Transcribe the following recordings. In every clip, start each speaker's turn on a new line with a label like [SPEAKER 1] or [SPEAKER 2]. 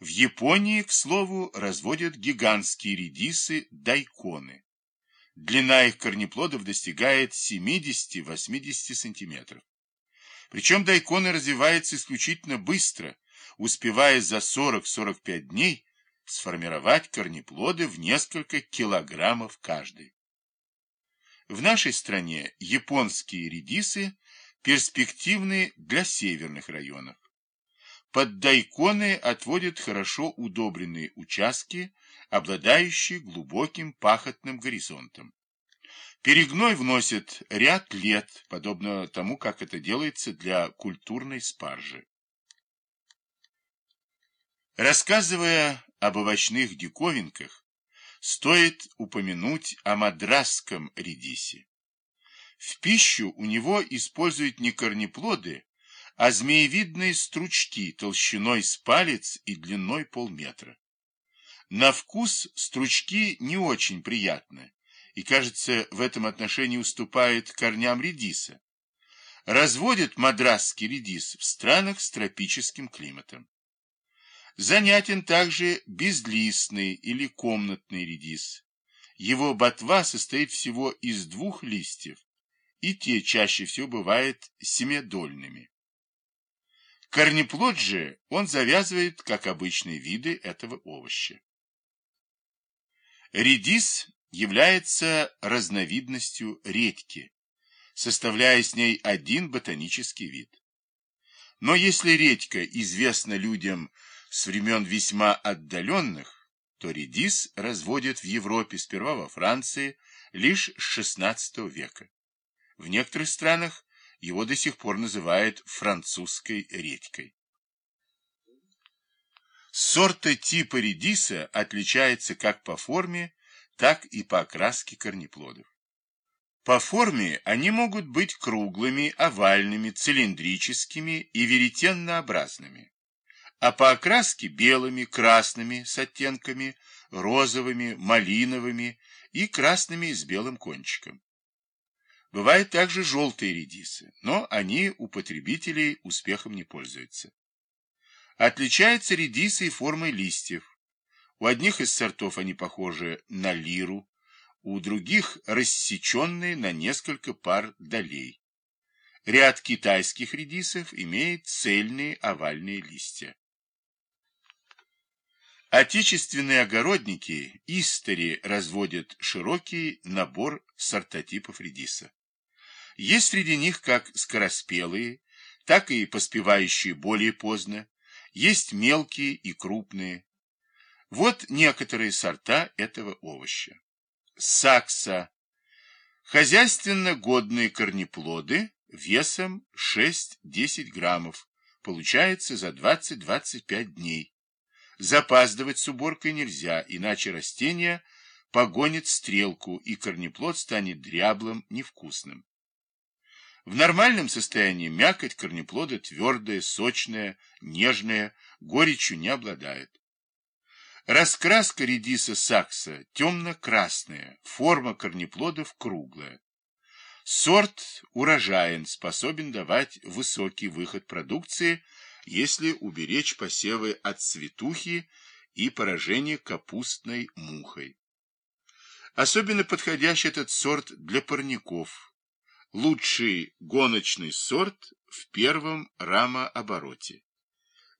[SPEAKER 1] В Японии, к слову, разводят гигантские редисы дайконы. Длина их корнеплодов достигает 70-80 сантиметров. Причем дайконы развиваются исключительно быстро, успевая за 40-45 дней сформировать корнеплоды в несколько килограммов каждый. В нашей стране японские редисы перспективны для северных районов. Под дайконы отводят хорошо удобренные участки, обладающие глубоким пахотным горизонтом. Перегной вносит ряд лет, подобно тому, как это делается для культурной спаржи. Рассказывая об овощных диковинках, стоит упомянуть о мадрасском редисе. В пищу у него используют не корнеплоды, а змеевидные стручки толщиной с палец и длиной полметра. На вкус стручки не очень приятны и, кажется, в этом отношении уступают корням редиса. Разводят мадрасский редис в странах с тропическим климатом. Занятен также безлистный или комнатный редис. Его ботва состоит всего из двух листьев, и те чаще всего бывают семядольными. Корнеплод же он завязывает, как обычные виды этого овоща. Редис является разновидностью редьки, составляя с ней один ботанический вид. Но если редька известна людям с времен весьма отдаленных, то редис разводят в Европе сперва во Франции лишь с XVI века. В некоторых странах его до сих пор называют французской редькой. Сорты типа редиса отличаются как по форме, так и по окраске корнеплодов. По форме они могут быть круглыми, овальными, цилиндрическими и веретеннообразными а по окраске белыми, красными с оттенками, розовыми, малиновыми и красными с белым кончиком. Бывают также желтые редисы, но они у потребителей успехом не пользуются. Отличаются редисы и формой листьев. У одних из сортов они похожи на лиру, у других рассеченные на несколько пар долей. Ряд китайских редисов имеет цельные овальные листья. Отечественные огородники истори разводят широкий набор сортотипов редиса. Есть среди них как скороспелые, так и поспевающие более поздно, есть мелкие и крупные. Вот некоторые сорта этого овоща. Сакса. Хозяйственно годные корнеплоды весом 6-10 граммов. Получается за 20-25 дней. Запаздывать с уборкой нельзя, иначе растение погонит стрелку, и корнеплод станет дряблым, невкусным. В нормальном состоянии мякоть корнеплода твердая, сочная, нежная, горечью не обладает. Раскраска редиса сакса темно-красная, форма корнеплодов круглая. Сорт урожаен, способен давать высокий выход продукции – если уберечь посевы от цветухи и поражения капустной мухой. Особенно подходящий этот сорт для парников. Лучший гоночный сорт в первом рамообороте.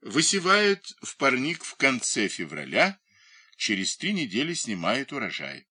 [SPEAKER 1] Высевают в парник в конце февраля, через три недели снимают урожай.